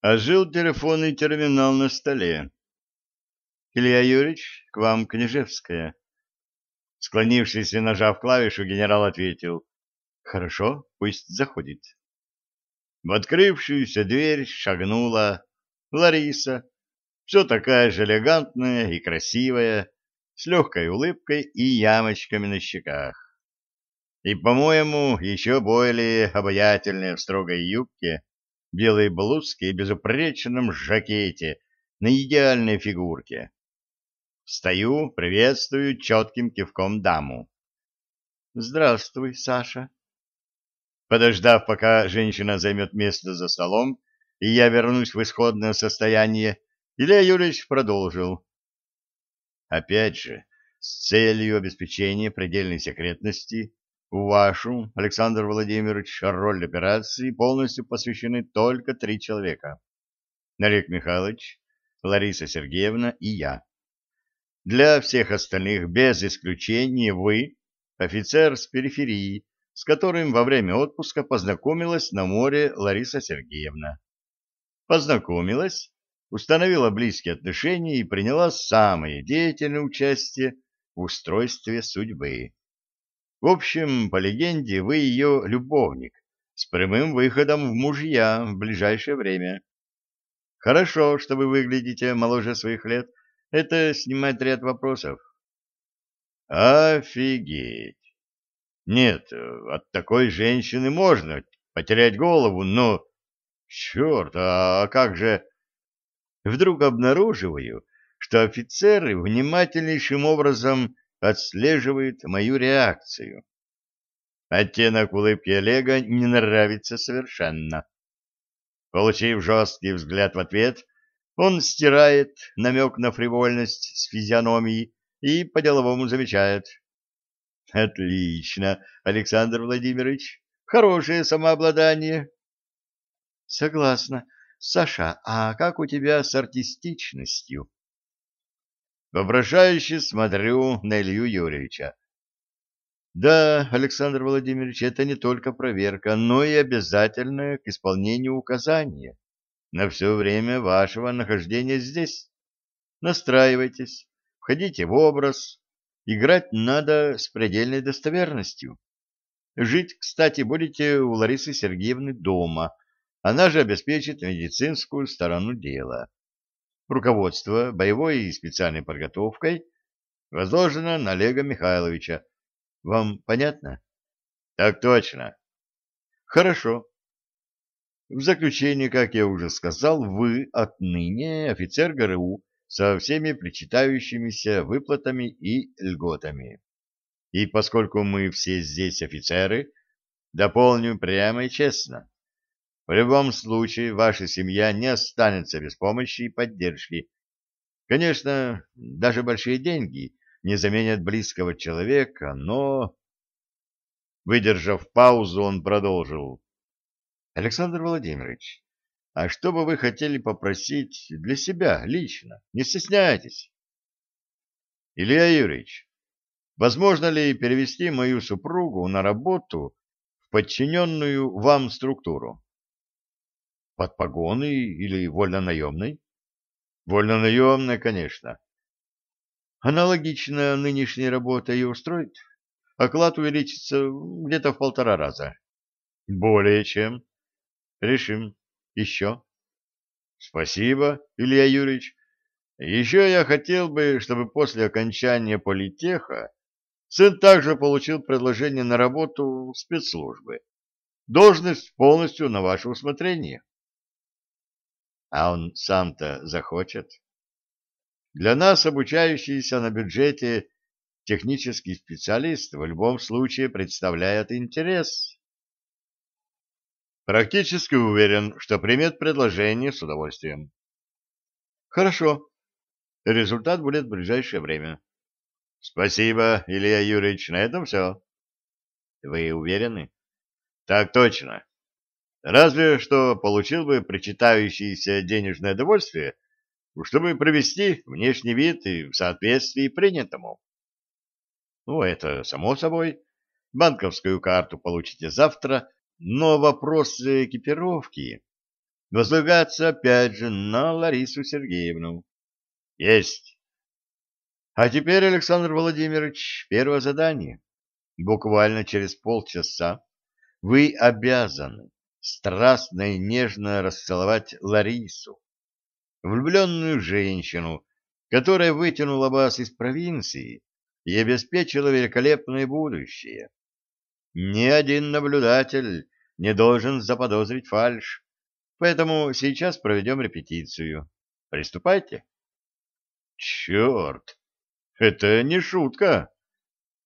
Ожил телефонный терминал на столе. «Илья Юрьевич, к вам Княжевская». Склонившись и нажав клавишу, генерал ответил. «Хорошо, пусть заходит». В открывшуюся дверь шагнула Лариса, все такая же элегантная и красивая, с легкой улыбкой и ямочками на щеках. И, по-моему, еще более обаятельная в строгой юбке, белой блузке и безупречном жакете на идеальной фигурке. Встаю, приветствую четким кивком даму. «Здравствуй, Саша». Подождав, пока женщина займет место за столом, и я вернусь в исходное состояние, Илья Юрьевич продолжил. Опять же, с целью обеспечения предельной секретности в вашу, Александр Владимирович, роль операции полностью посвящены только три человека. Олег Михайлович, Лариса Сергеевна и я. Для всех остальных, без исключения, вы – офицер с периферии, с которым во время отпуска познакомилась на море Лариса Сергеевна. Познакомилась, установила близкие отношения и приняла самое деятельное участие в устройстве судьбы. В общем, по легенде, вы ее любовник, с прямым выходом в мужья в ближайшее время. Хорошо, что вы выглядите моложе своих лет. Это снимает ряд вопросов. Офигеть! Нет, от такой женщины можно потерять голову, но... Черт, а как же... Вдруг обнаруживаю, что офицеры внимательнейшим образом отслеживают мою реакцию. Оттенок улыбки Олега не нравится совершенно. Получив жесткий взгляд в ответ, он стирает намек на фривольность с физиономией и по-деловому замечает. — Отлично, Александр Владимирович. Хорошее самообладание. — Согласна. Саша, а как у тебя с артистичностью? Вопрошающе смотрю на Илью Юрьевича. Да, Александр Владимирович, это не только проверка, но и обязательное к исполнению указания на все время вашего нахождения здесь. Настраивайтесь, входите в образ. Играть надо с предельной достоверностью. Жить, кстати, будете у Ларисы Сергеевны дома. Она же обеспечит медицинскую сторону дела. Руководство боевой и специальной подготовкой возложено на Олега Михайловича. Вам понятно? Так точно. Хорошо. В заключение, как я уже сказал, вы отныне офицер ГРУ со всеми причитающимися выплатами и льготами. И поскольку мы все здесь офицеры, дополню прямо и честно. В любом случае, ваша семья не останется без помощи и поддержки. Конечно, даже большие деньги не заменят близкого человека, но... Выдержав паузу, он продолжил. Александр Владимирович, а что бы вы хотели попросить для себя лично? Не стесняйтесь. Илья Юрьевич, возможно ли перевести мою супругу на работу в подчиненную вам структуру? Под погоны или вольно-наемной? Вольно-наемной, конечно. Аналогично нынешней работе и устроить? Оклад увеличится где-то в полтора раза. Более чем. Решим. Еще. Спасибо, Илья Юрьевич. Еще я хотел бы, чтобы после окончания политеха сын также получил предложение на работу в спецслужбы. Должность полностью на ваше усмотрение. А он сам-то захочет. Для нас, обучающийся на бюджете, технический специалист в любом случае представляет интерес. Практически уверен, что примет предложение с удовольствием. Хорошо. Результат будет в ближайшее время. Спасибо, Илья Юрьевич, на этом все. Вы уверены? Так точно. Разве что получил бы причитающееся денежное довольствие, чтобы привести внешний вид и в соответствии принятому. Ну, это само собой. Банковскую карту получите завтра, но вопрос экипировки... возлагаться опять же на Ларису Сергеевну. Есть. А теперь, Александр Владимирович, первое задание. Буквально через полчаса вы обязаны страстно и нежно расцеловать Ларису, влюбленную женщину, которая вытянула вас из провинции и обеспечила великолепное будущее. Ни один наблюдатель не должен заподозрить фальшь, поэтому сейчас проведем репетицию. Приступайте. Черт! Это не шутка.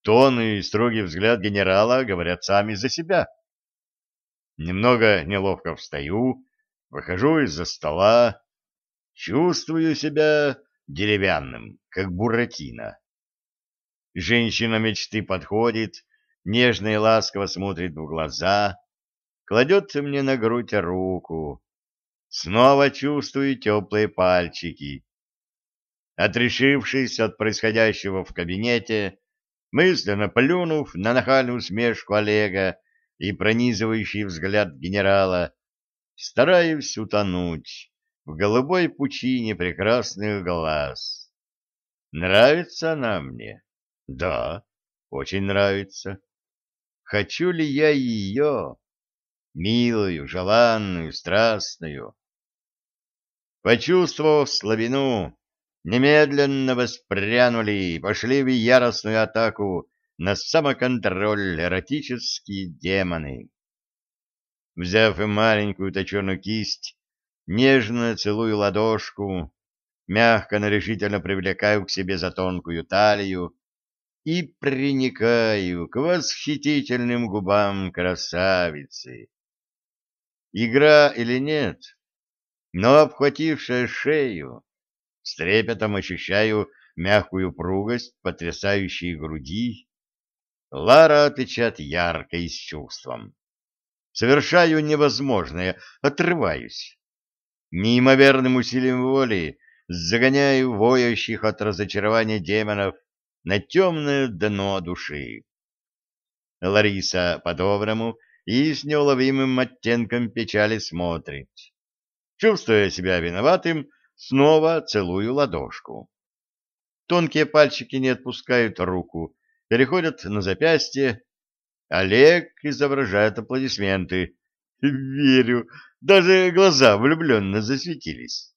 Тон и строгий взгляд генерала говорят сами за себя. Немного неловко встаю, выхожу из-за стола, чувствую себя деревянным, как буратино. Женщина мечты подходит, нежно и ласково смотрит в глаза, кладет мне на грудь руку. Снова чувствую теплые пальчики. Отрешившись от происходящего в кабинете, мысленно плюнув на нахальную усмешку Олега и пронизывающий взгляд генерала, стараюсь утонуть в голубой пучине прекрасных глаз. Нравится она мне? Да, очень нравится. Хочу ли я ее? Милую, желанную, страстную. Почувствовав слабину, немедленно воспрянули и пошли в яростную атаку на самоконтроль эротические демоны. Взяв маленькую точеную кисть, нежно целую ладошку, мягко, но решительно привлекаю к себе за тонкую талию и приникаю к восхитительным губам красавицы. Игра или нет, но обхватившая шею, с трепетом ощущаю мягкую пругость потрясающей груди. Лара отвечает ярко и с чувством. Совершаю невозможное, отрываюсь. Неимоверным усилием воли загоняю воющих от разочарования демонов на темное дно души. Лариса по-доброму и с неуловимым оттенком печали смотрит. Чувствуя себя виноватым, снова целую ладошку. Тонкие пальчики не отпускают руку, переходят на запястье. Олег изображает аплодисменты. Верю, даже глаза влюбленно засветились.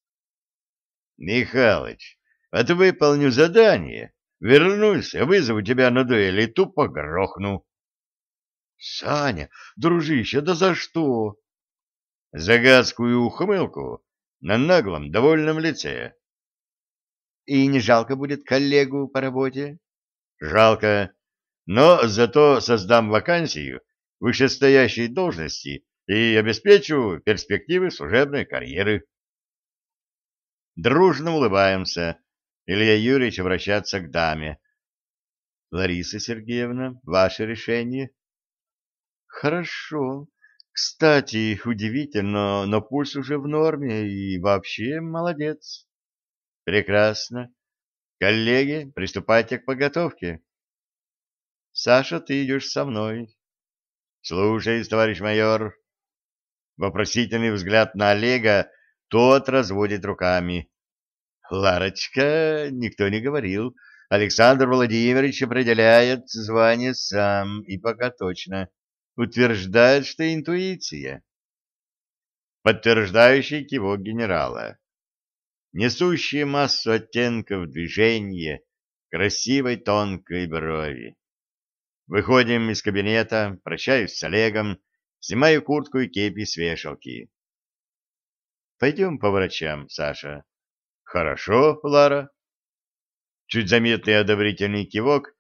Михалыч, вот выполню задание, вернусь, вызову тебя на дуэль и тупо грохну. Саня, дружище, да за что? За гадскую ухмылку на наглом, довольном лице. И не жалко будет коллегу по работе? Жалко, но зато создам вакансию вышестоящей должности и обеспечу перспективы служебной карьеры. Дружно улыбаемся. Илья Юрьевич обращается к даме. Лариса Сергеевна, ваше решение? Хорошо. Кстати, удивительно, но пульс уже в норме и вообще молодец. Прекрасно. Коллеги, приступайте к подготовке. Саша, ты идешь со мной. Слушаюсь, товарищ майор. Вопросительный взгляд на Олега, тот разводит руками. Ларочка, никто не говорил. Александр Владимирович определяет звание сам, и пока точно утверждает, что интуиция. Подтверждающий кивок генерала. Несущие массу оттенков движения красивой тонкой брови. Выходим из кабинета, прощаюсь с Олегом, снимаю куртку и кепи с вешалки. Пойдем по врачам, Саша. Хорошо, Лара. Чуть заметный одобрительный кивок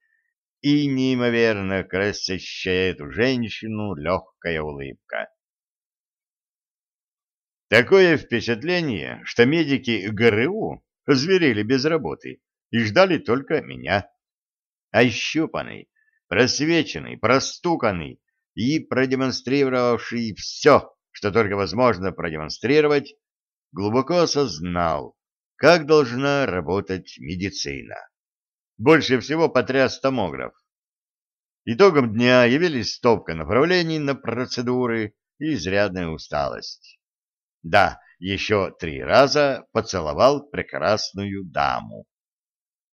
и неимоверно красящая эту женщину легкая улыбка. Такое впечатление, что медики ГРУ зверели без работы и ждали только меня. Ощупанный, просвеченный, простуканный и продемонстрировавший все, что только возможно продемонстрировать, глубоко осознал, как должна работать медицина. Больше всего потряс томограф. Итогом дня явились стопка направлений на процедуры и изрядная усталость. Да, еще три раза поцеловал прекрасную даму.